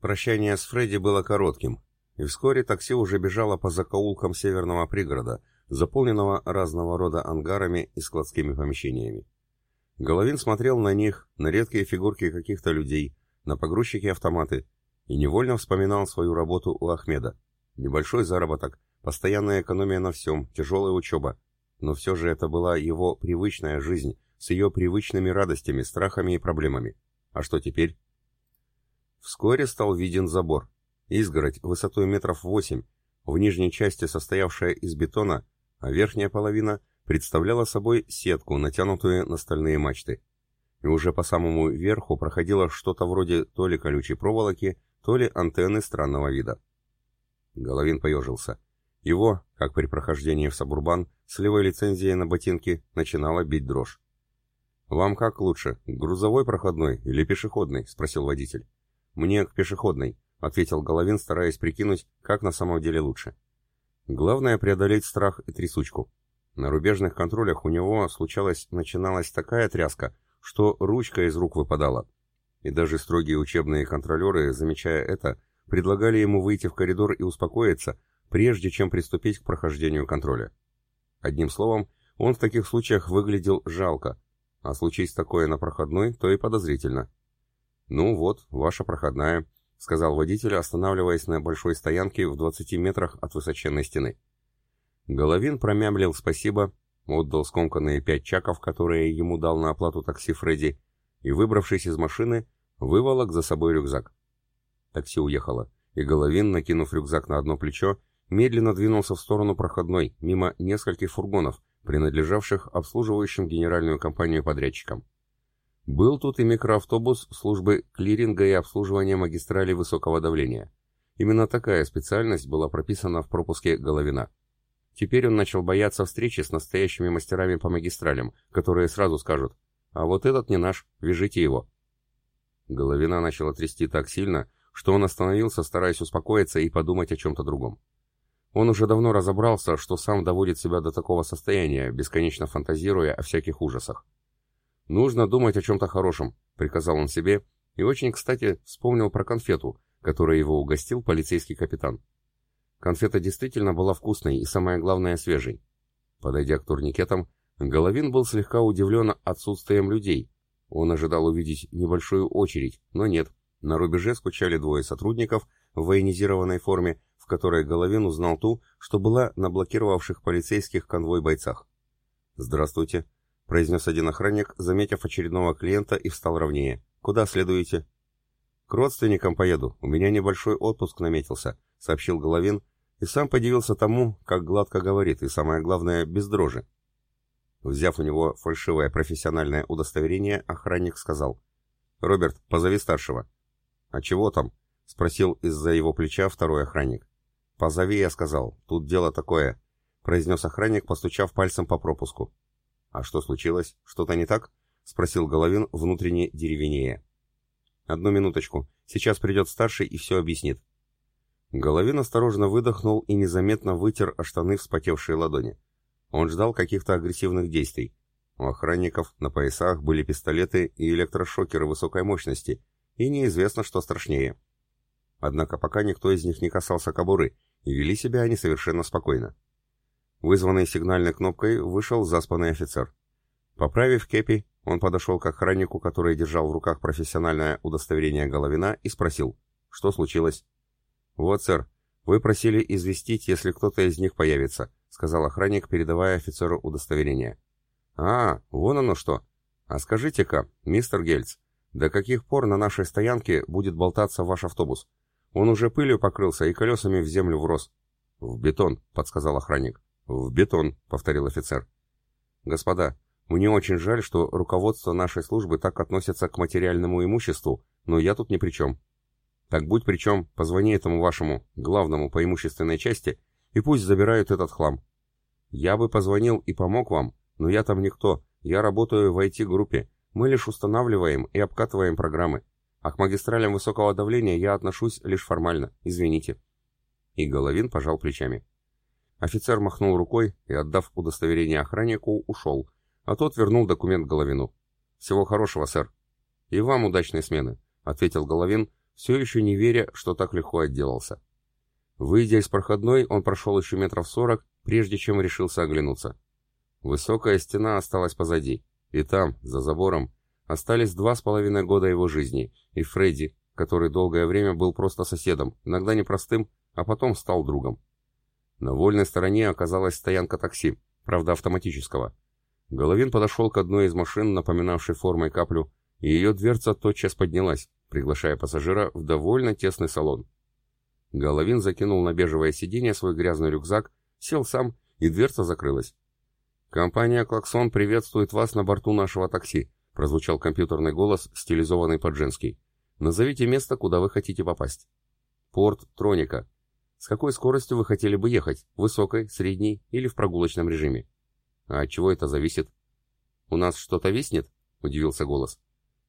Прощание с Фредди было коротким, и вскоре такси уже бежало по закоулкам северного пригорода, заполненного разного рода ангарами и складскими помещениями. Головин смотрел на них, на редкие фигурки каких-то людей, на погрузчики-автоматы, и невольно вспоминал свою работу у Ахмеда. Небольшой заработок, постоянная экономия на всем, тяжелая учеба. Но все же это была его привычная жизнь, с ее привычными радостями, страхами и проблемами. А что теперь? Вскоре стал виден забор. Изгородь высотой метров восемь, в нижней части состоявшая из бетона, а верхняя половина представляла собой сетку, натянутую на стальные мачты. И уже по самому верху проходило что-то вроде то ли колючей проволоки, то ли антенны странного вида. Головин поежился. Его, как при прохождении в Сабурбан, с левой лицензией на ботинки начинала бить дрожь. «Вам как лучше, грузовой проходной или пешеходный?» — спросил водитель. «Мне к пешеходной», — ответил Головин, стараясь прикинуть, как на самом деле лучше. Главное — преодолеть страх и трясучку. На рубежных контролях у него случалась, начиналась такая тряска, что ручка из рук выпадала. И даже строгие учебные контролеры, замечая это, предлагали ему выйти в коридор и успокоиться, прежде чем приступить к прохождению контроля. Одним словом, он в таких случаях выглядел жалко, а случись такое на проходной, то и подозрительно. «Ну вот, ваша проходная», — сказал водитель, останавливаясь на большой стоянке в 20 метрах от высоченной стены. Головин промямлил спасибо, отдал скомканные пять чаков, которые ему дал на оплату такси Фредди, и, выбравшись из машины, выволок за собой рюкзак. Такси уехало, и Головин, накинув рюкзак на одно плечо, медленно двинулся в сторону проходной, мимо нескольких фургонов, принадлежавших обслуживающим генеральную компанию подрядчикам. Был тут и микроавтобус службы клиринга и обслуживания магистрали высокого давления. Именно такая специальность была прописана в пропуске Головина. Теперь он начал бояться встречи с настоящими мастерами по магистралям, которые сразу скажут «А вот этот не наш, вяжите его». Головина начала трясти так сильно, что он остановился, стараясь успокоиться и подумать о чем-то другом. Он уже давно разобрался, что сам доводит себя до такого состояния, бесконечно фантазируя о всяких ужасах. «Нужно думать о чем-то хорошем», — приказал он себе, и очень, кстати, вспомнил про конфету, которой его угостил полицейский капитан. Конфета действительно была вкусной и, самое главное, свежей. Подойдя к турникетам, Головин был слегка удивлен отсутствием людей. Он ожидал увидеть небольшую очередь, но нет. На рубеже скучали двое сотрудников в военизированной форме которой Головин узнал ту, что была на блокировавших полицейских конвой бойцах. «Здравствуйте», — произнес один охранник, заметив очередного клиента и встал ровнее. «Куда следуете?» «К родственникам поеду, у меня небольшой отпуск наметился», — сообщил Головин, и сам подивился тому, как гладко говорит, и самое главное, без дрожи. Взяв у него фальшивое профессиональное удостоверение, охранник сказал. «Роберт, позови старшего». «А чего там?» — спросил из-за его плеча второй охранник. «Позови», — я сказал, — «тут дело такое», — произнес охранник, постучав пальцем по пропуску. «А что случилось? Что-то не так?» — спросил Головин внутренне деревенея. «Одну минуточку. Сейчас придет старший и все объяснит». Головин осторожно выдохнул и незаметно вытер о штаны вспотевшие ладони. Он ждал каких-то агрессивных действий. У охранников на поясах были пистолеты и электрошокеры высокой мощности, и неизвестно, что страшнее. Однако пока никто из них не касался кобуры, и вели себя они совершенно спокойно. Вызванный сигнальной кнопкой вышел заспанный офицер. Поправив кепи, он подошел к охраннику, который держал в руках профессиональное удостоверение Головина, и спросил, что случилось. «Вот, сэр, вы просили известить, если кто-то из них появится», сказал охранник, передавая офицеру удостоверение. «А, вон оно что. А скажите-ка, мистер Гельц, до каких пор на нашей стоянке будет болтаться ваш автобус? Он уже пылью покрылся и колесами в землю врос. «В бетон», — подсказал охранник. «В бетон», — повторил офицер. «Господа, мне очень жаль, что руководство нашей службы так относится к материальному имуществу, но я тут ни при чем. Так будь при чем, позвони этому вашему, главному по имущественной части, и пусть забирают этот хлам. Я бы позвонил и помог вам, но я там никто, я работаю в IT-группе, мы лишь устанавливаем и обкатываем программы. А к магистралям высокого давления я отношусь лишь формально, извините. И Головин пожал плечами. Офицер махнул рукой и, отдав удостоверение охраннику, ушел, а тот вернул документ Головину. «Всего хорошего, сэр». «И вам удачной смены», — ответил Головин, все еще не веря, что так легко отделался. Выйдя из проходной, он прошел еще метров сорок, прежде чем решился оглянуться. Высокая стена осталась позади, и там, за забором, остались два с половиной года его жизни, и Фредди, который долгое время был просто соседом, иногда непростым, а потом стал другом. На вольной стороне оказалась стоянка такси, правда автоматического. Головин подошел к одной из машин, напоминавшей формой каплю, и ее дверца тотчас поднялась, приглашая пассажира в довольно тесный салон. Головин закинул на бежевое сиденье свой грязный рюкзак, сел сам, и дверца закрылась. «Компания «Клаксон» приветствует вас на борту нашего такси», прозвучал компьютерный голос, стилизованный под женский. «Назовите место, куда вы хотите попасть». «Порт Троника. С какой скоростью вы хотели бы ехать? Высокой, средней или в прогулочном режиме?» «А от чего это зависит?» «У нас что-то виснет?» — удивился голос.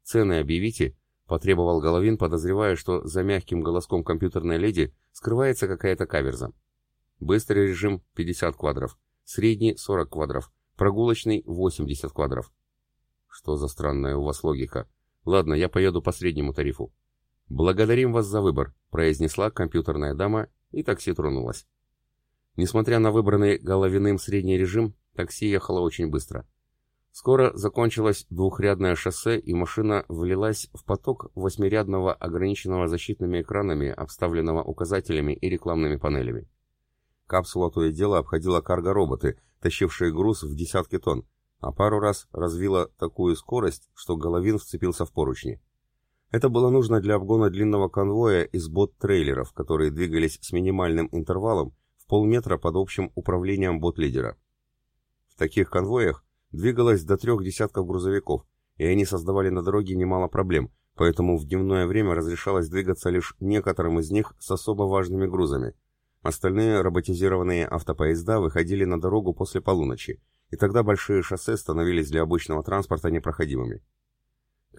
«Цены объявите», — потребовал Головин, подозревая, что за мягким голоском компьютерной леди скрывается какая-то каверза. Быстрый режим — 50 квадров, средний — 40 квадров, прогулочный — 80 квадров. Что за странная у вас логика? Ладно, я поеду по среднему тарифу. Благодарим вас за выбор, произнесла компьютерная дама, и такси тронулось. Несмотря на выбранный Головиным средний режим, такси ехало очень быстро. Скоро закончилось двухрядное шоссе, и машина влилась в поток восьмирядного, ограниченного защитными экранами, обставленного указателями и рекламными панелями. Капсула то и дело обходила карго-роботы, тащившие груз в десятки тонн, а пару раз развила такую скорость, что Головин вцепился в поручни. Это было нужно для обгона длинного конвоя из бот-трейлеров, которые двигались с минимальным интервалом в полметра под общим управлением бот-лидера. В таких конвоях двигалось до трех десятков грузовиков, и они создавали на дороге немало проблем, поэтому в дневное время разрешалось двигаться лишь некоторым из них с особо важными грузами. Остальные роботизированные автопоезда выходили на дорогу после полуночи, и тогда большие шоссе становились для обычного транспорта непроходимыми.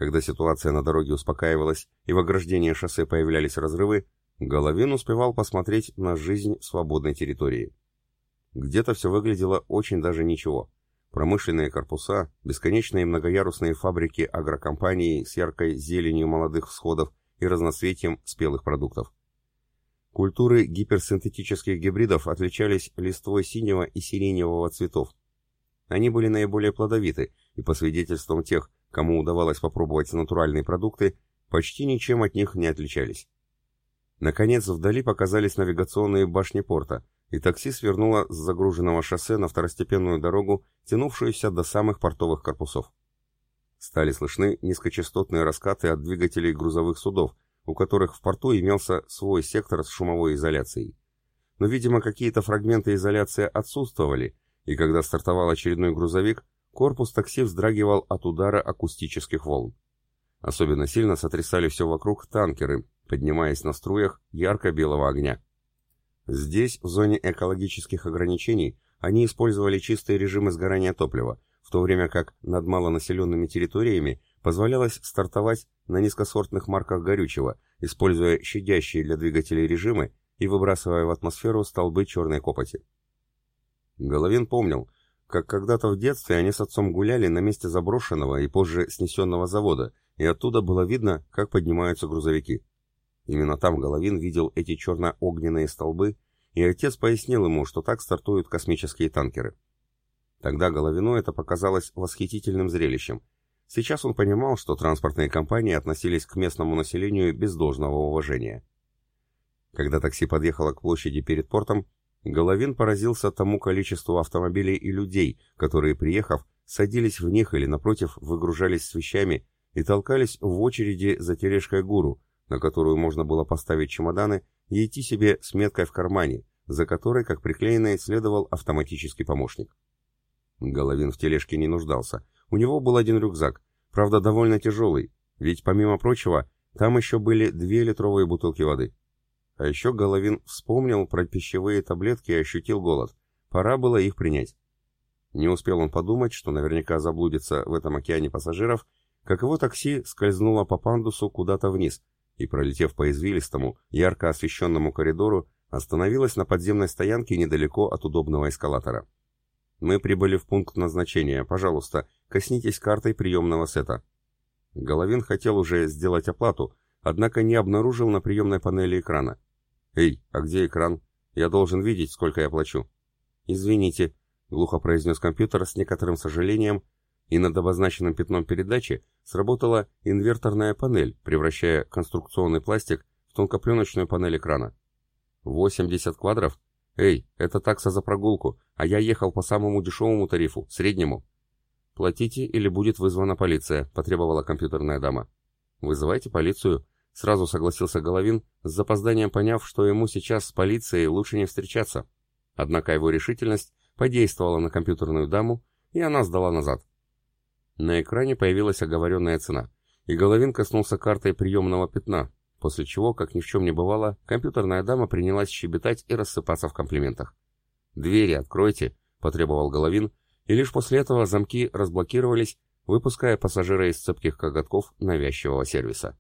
Когда ситуация на дороге успокаивалась и в ограждении шоссе появлялись разрывы, Головин успевал посмотреть на жизнь свободной территории. Где-то все выглядело очень даже ничего. Промышленные корпуса, бесконечные многоярусные фабрики агрокомпаний с яркой зеленью молодых всходов и разноцветием спелых продуктов. Культуры гиперсинтетических гибридов отличались листвой синего и сиреневого цветов. Они были наиболее плодовиты, и по свидетельствам тех, кому удавалось попробовать натуральные продукты, почти ничем от них не отличались. Наконец, вдали показались навигационные башни порта, и такси свернуло с загруженного шоссе на второстепенную дорогу, тянувшуюся до самых портовых корпусов. Стали слышны низкочастотные раскаты от двигателей грузовых судов, у которых в порту имелся свой сектор с шумовой изоляцией. Но, видимо, какие-то фрагменты изоляции отсутствовали, и когда стартовал очередной грузовик, корпус такси вздрагивал от удара акустических волн. Особенно сильно сотрясали все вокруг танкеры, поднимаясь на струях ярко-белого огня. Здесь, в зоне экологических ограничений, они использовали чистые режимы сгорания топлива, в то время как над малонаселенными территориями позволялось стартовать на низкосортных марках горючего, используя щадящие для двигателей режимы и выбрасывая в атмосферу столбы черной копоти. Головин помнил, как когда-то в детстве они с отцом гуляли на месте заброшенного и позже снесенного завода, и оттуда было видно, как поднимаются грузовики. Именно там Головин видел эти черно-огненные столбы, и отец пояснил ему, что так стартуют космические танкеры. Тогда Головину это показалось восхитительным зрелищем. Сейчас он понимал, что транспортные компании относились к местному населению без должного уважения. Когда такси подъехало к площади перед портом, Головин поразился тому количеству автомобилей и людей, которые, приехав, садились в них или, напротив, выгружались с вещами и толкались в очереди за тележкой гуру, на которую можно было поставить чемоданы и идти себе с меткой в кармане, за которой, как приклеенный, следовал автоматический помощник. Головин в тележке не нуждался. У него был один рюкзак, правда довольно тяжелый, ведь, помимо прочего, там еще были две литровые бутылки воды. А еще Головин вспомнил про пищевые таблетки и ощутил голод. Пора было их принять. Не успел он подумать, что наверняка заблудится в этом океане пассажиров, как его такси скользнуло по пандусу куда-то вниз, и, пролетев по извилистому, ярко освещенному коридору, остановилась на подземной стоянке недалеко от удобного эскалатора. «Мы прибыли в пункт назначения. Пожалуйста, коснитесь картой приемного сета». Головин хотел уже сделать оплату, однако не обнаружил на приемной панели экрана. «Эй, а где экран? Я должен видеть, сколько я плачу». «Извините», — глухо произнес компьютер с некоторым сожалением, и над обозначенным пятном передачи сработала инверторная панель, превращая конструкционный пластик в тонкопленочную панель экрана. 80 квадров? Эй, это такса за прогулку, а я ехал по самому дешевому тарифу, среднему. Платите или будет вызвана полиция, потребовала компьютерная дама. Вызывайте полицию, сразу согласился Головин, с запозданием поняв, что ему сейчас с полицией лучше не встречаться. Однако его решительность подействовала на компьютерную даму, и она сдала назад. На экране появилась оговоренная цена, и Головин коснулся картой приемного пятна, после чего, как ни в чем не бывало, компьютерная дама принялась щебетать и рассыпаться в комплиментах. «Двери откройте», — потребовал Головин, и лишь после этого замки разблокировались, выпуская пассажира из цепких коготков навязчивого сервиса.